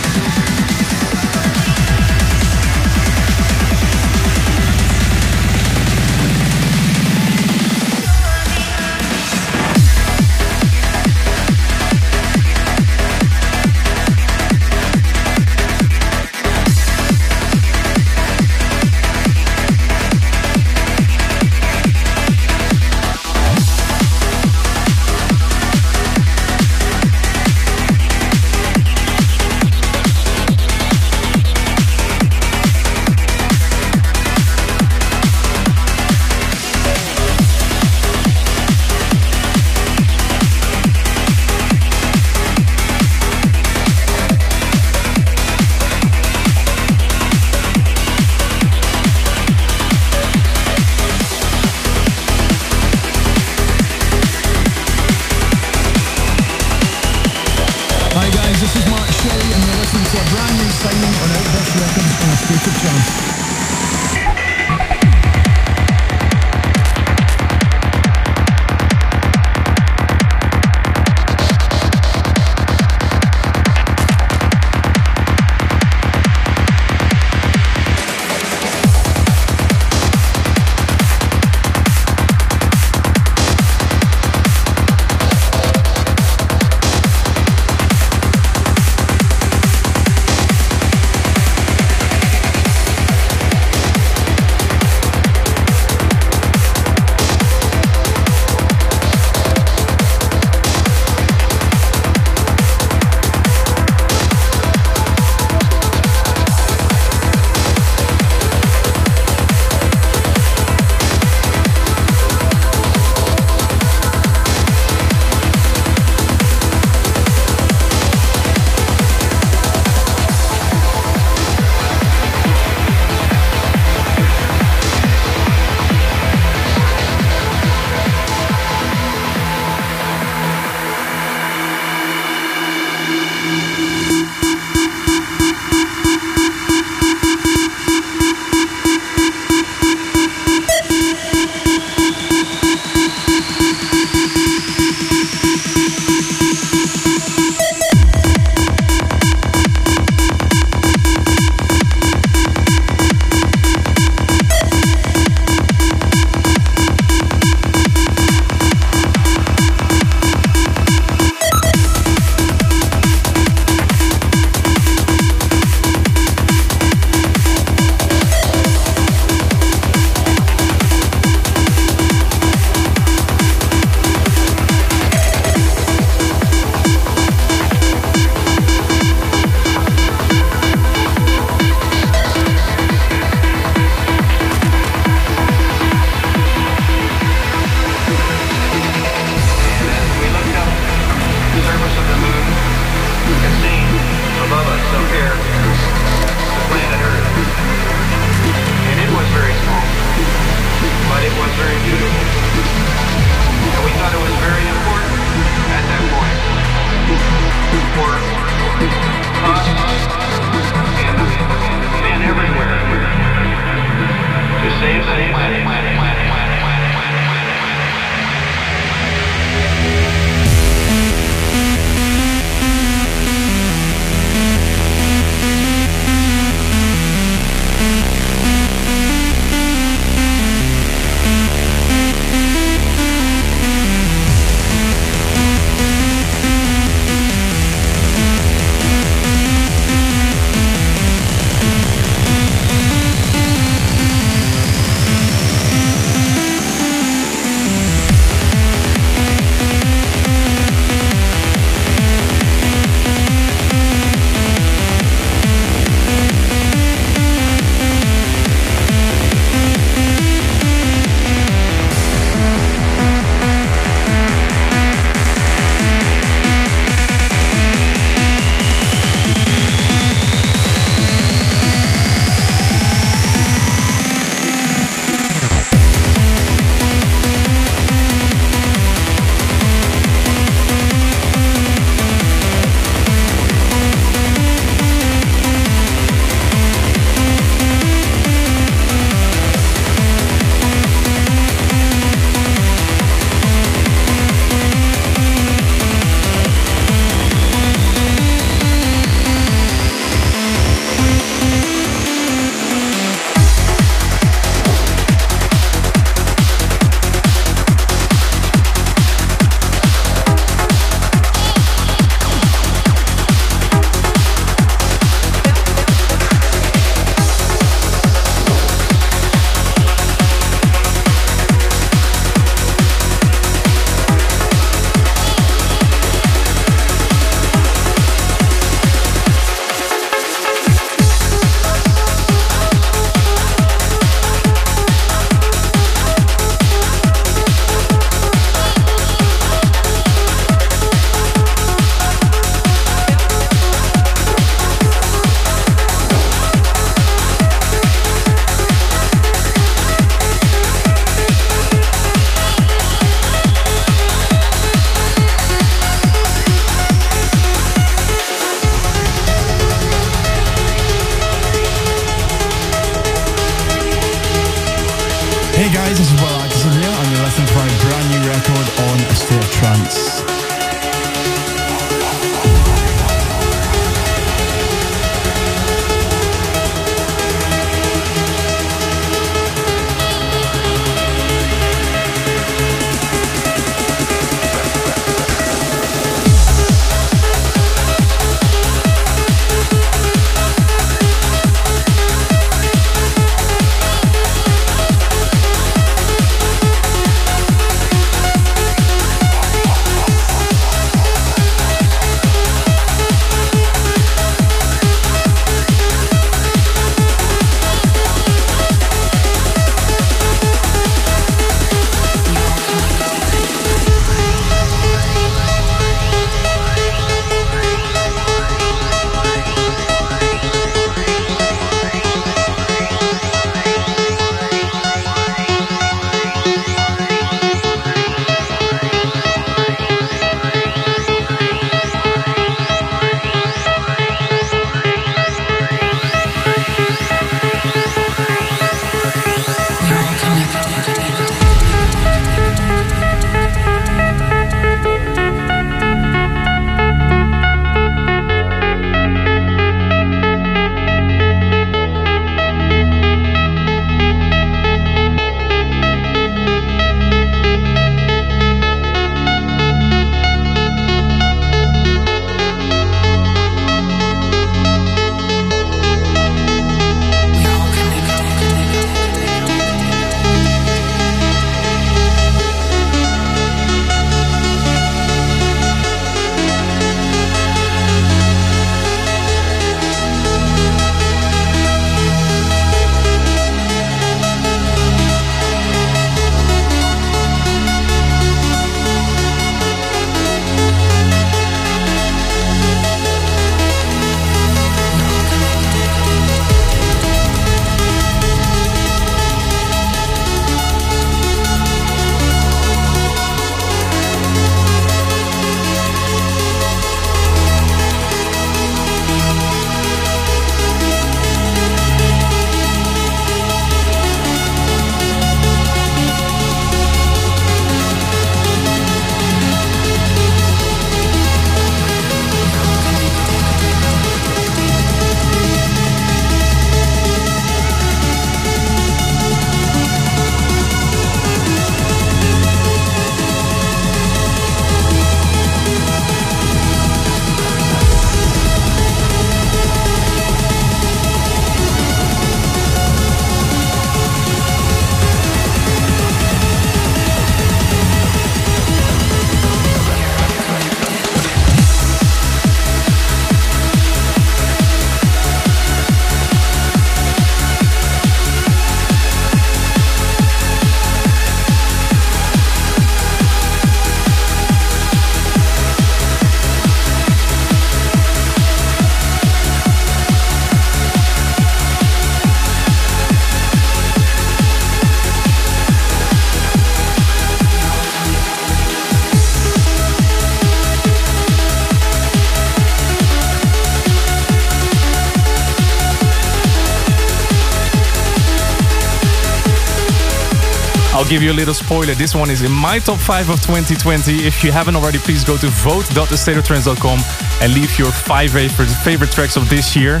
Give you a little spoiler. This one is in my top 5 of 2020. If you haven't already, please go to vote.thestateoftrance.com and leave your five favorite, favorite tracks of this year.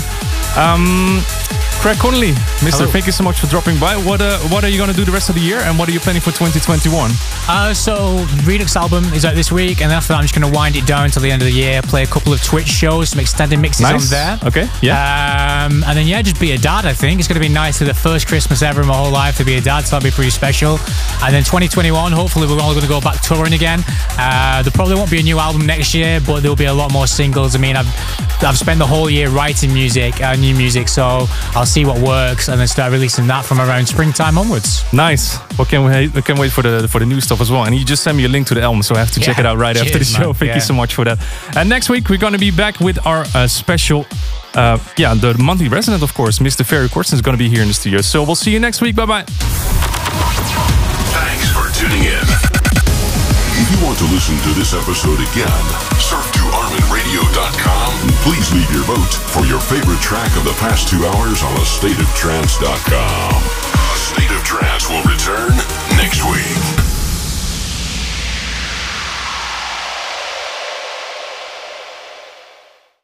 Um, Craig Connelly, Mister, Hello. thank you so much for dropping by. What uh, what are you going to do the rest of the year and what are you planning for 2021? Uh, so Redux album is out this week, and after that, I'm just going to wind it down until the end of the year. Play a couple of Twitch shows, some extended mixes Nice. on there. Okay, yeah. Um, and then yeah, just be a dad. I think it's going to be nice for the first Christmas ever in my whole life to be a dad. So that'll be pretty special. And then 2021, hopefully we're all going to go back touring again. Uh, there probably won't be a new album next year, but there'll be a lot more singles. I mean, I've I've spent the whole year writing music, uh, new music, so I'll see what works and then start releasing that from around springtime onwards. Nice. Well, can. We can wait for the for the new stuff as well. And you just sent me a link to the album, so I have to check it out right after the show. man. Thank Yeah. you so much for that. And next week we're going to be back with our uh, special, uh, yeah, the monthly resident, of course, Mr. Ferry Corsten is going to be here in the studio. So we'll see you next week. Bye bye. Thanks for tuning in. If you want to listen to this episode again, surf to ArminRadio.com please leave your vote for your favorite track of the past two hours on AstateOfTrance.com. A State of Trance will return next week.